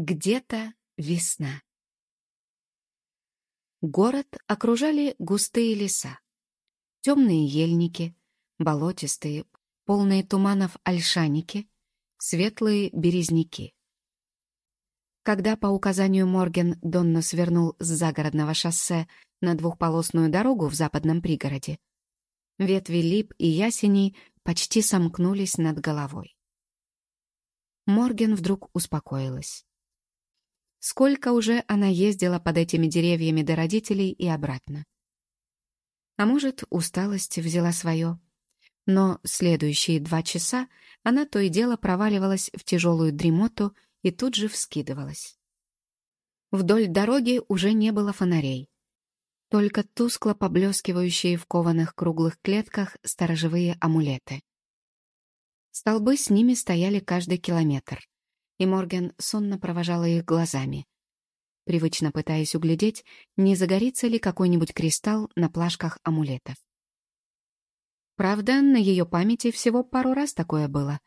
Где-то весна. Город окружали густые леса. Темные ельники, болотистые, полные туманов ольшаники, светлые березняки. Когда по указанию Морген Донно свернул с загородного шоссе на двухполосную дорогу в западном пригороде, ветви лип и ясеней почти сомкнулись над головой. Морген вдруг успокоилась. Сколько уже она ездила под этими деревьями до родителей и обратно. А может, усталость взяла свое. Но следующие два часа она то и дело проваливалась в тяжелую дремоту и тут же вскидывалась. Вдоль дороги уже не было фонарей. Только тускло поблескивающие в кованых круглых клетках сторожевые амулеты. Столбы с ними стояли каждый километр и Морген сонно провожала их глазами, привычно пытаясь углядеть, не загорится ли какой-нибудь кристалл на плашках амулетов. Правда, на ее памяти всего пару раз такое было.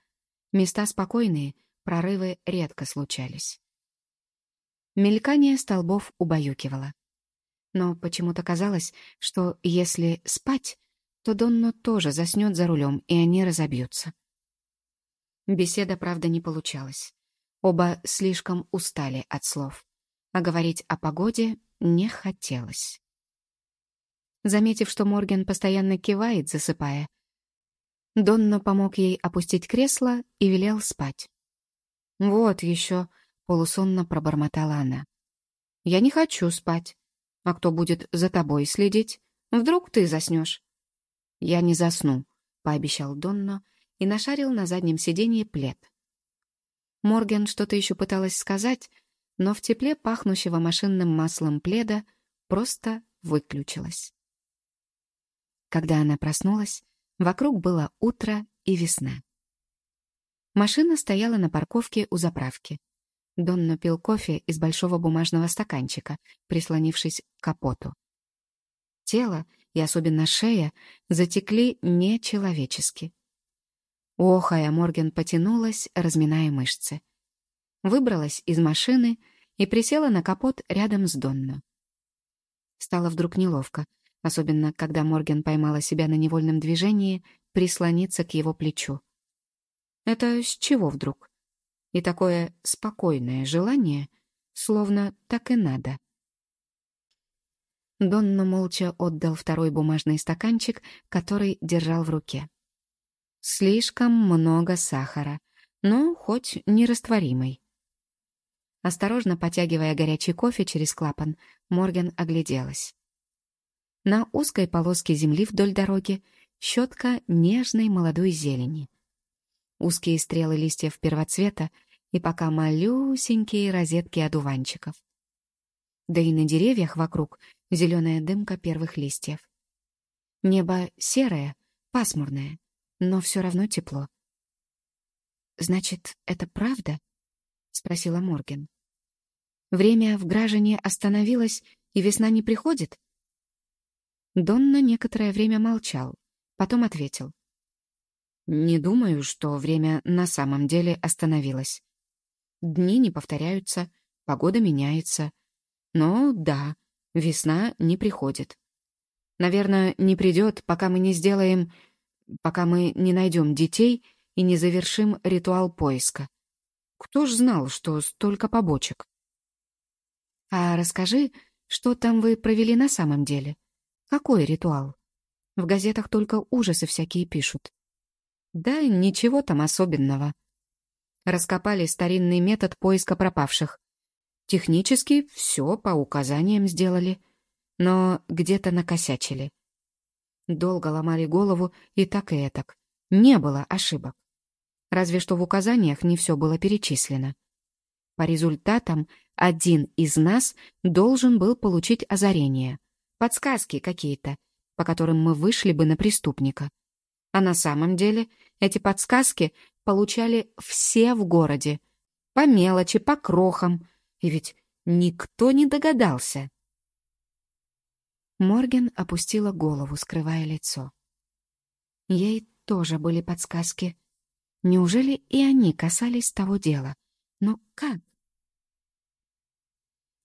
Места спокойные, прорывы редко случались. Мелькание столбов убаюкивало. Но почему-то казалось, что если спать, то Донно тоже заснет за рулем, и они разобьются. Беседа, правда, не получалась. Оба слишком устали от слов, а говорить о погоде не хотелось. Заметив, что Морген постоянно кивает, засыпая, Донно помог ей опустить кресло и велел спать. «Вот еще», — полусонно пробормотала она. «Я не хочу спать. А кто будет за тобой следить? Вдруг ты заснешь?» «Я не засну», — пообещал Донно и нашарил на заднем сиденье плед. Морген что-то еще пыталась сказать, но в тепле пахнущего машинным маслом пледа просто выключилась. Когда она проснулась, вокруг было утро и весна. Машина стояла на парковке у заправки. Донно пил кофе из большого бумажного стаканчика, прислонившись к капоту. Тело, и особенно шея, затекли нечеловечески. Охая, Морген потянулась, разминая мышцы. Выбралась из машины и присела на капот рядом с Донно. Стало вдруг неловко, особенно когда Морген поймала себя на невольном движении прислониться к его плечу. Это с чего вдруг? И такое спокойное желание, словно так и надо. Донно молча отдал второй бумажный стаканчик, который держал в руке. Слишком много сахара, но хоть нерастворимый. Осторожно потягивая горячий кофе через клапан, Морген огляделась. На узкой полоске земли вдоль дороги щетка нежной молодой зелени. Узкие стрелы листьев первоцвета и пока малюсенькие розетки одуванчиков. Да и на деревьях вокруг зеленая дымка первых листьев. Небо серое, пасмурное но все равно тепло. «Значит, это правда?» — спросила Морген. «Время в Гражине остановилось, и весна не приходит?» Донна некоторое время молчал, потом ответил. «Не думаю, что время на самом деле остановилось. Дни не повторяются, погода меняется. Но да, весна не приходит. Наверное, не придет, пока мы не сделаем пока мы не найдем детей и не завершим ритуал поиска. Кто ж знал, что столько побочек? А расскажи, что там вы провели на самом деле? Какой ритуал? В газетах только ужасы всякие пишут. Да, ничего там особенного. Раскопали старинный метод поиска пропавших. Технически все по указаниям сделали, но где-то накосячили. Долго ломали голову и так и этак. Не было ошибок. Разве что в указаниях не все было перечислено. По результатам один из нас должен был получить озарение. Подсказки какие-то, по которым мы вышли бы на преступника. А на самом деле эти подсказки получали все в городе. По мелочи, по крохам. И ведь никто не догадался. Морген опустила голову, скрывая лицо. Ей тоже были подсказки. Неужели и они касались того дела? Но как?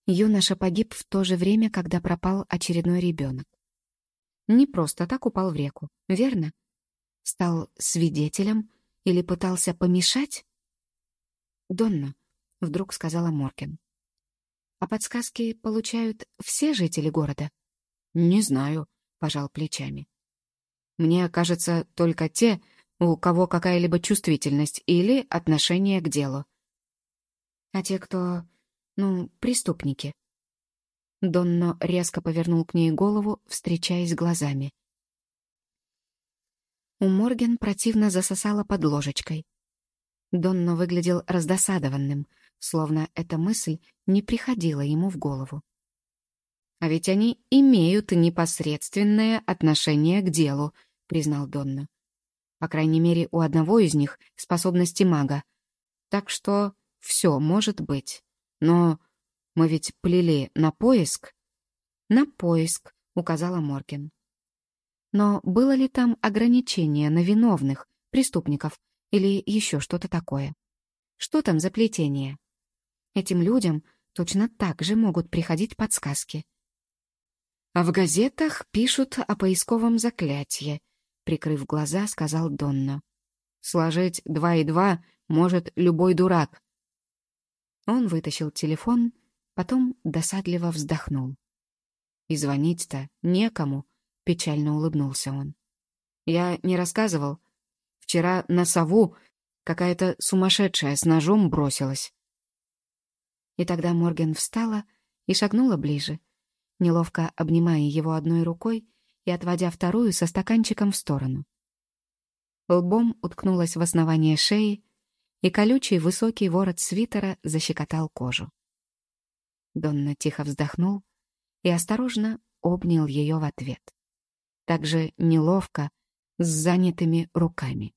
Юноша погиб в то же время, когда пропал очередной ребенок. Не просто так упал в реку, верно? Стал свидетелем или пытался помешать? «Донна», — вдруг сказала Моркен. «А подсказки получают все жители города?» «Не знаю», — пожал плечами. «Мне кажется, только те, у кого какая-либо чувствительность или отношение к делу. А те, кто, ну, преступники?» Донно резко повернул к ней голову, встречаясь глазами. У Морген противно засосала под ложечкой. Донно выглядел раздосадованным, словно эта мысль не приходила ему в голову. «А ведь они имеют непосредственное отношение к делу», — признал Донно. «По крайней мере, у одного из них способности мага. Так что все может быть. Но мы ведь плели на поиск?» «На поиск», — указала Морген. Но было ли там ограничение на виновных, преступников или еще что-то такое? Что там за плетение? Этим людям точно так же могут приходить подсказки. А в газетах пишут о поисковом заклятии, прикрыв глаза, сказал Донно. Сложить два и два может любой дурак. Он вытащил телефон, потом досадливо вздохнул. И звонить-то некому, Печально улыбнулся он. Я не рассказывал. Вчера на сову какая-то сумасшедшая с ножом бросилась. И тогда Морген встала и шагнула ближе, неловко обнимая его одной рукой и отводя вторую со стаканчиком в сторону. Лбом уткнулась в основание шеи, и колючий высокий ворот свитера защекотал кожу. Донна тихо вздохнул и осторожно обнял ее в ответ также неловко, с занятыми руками.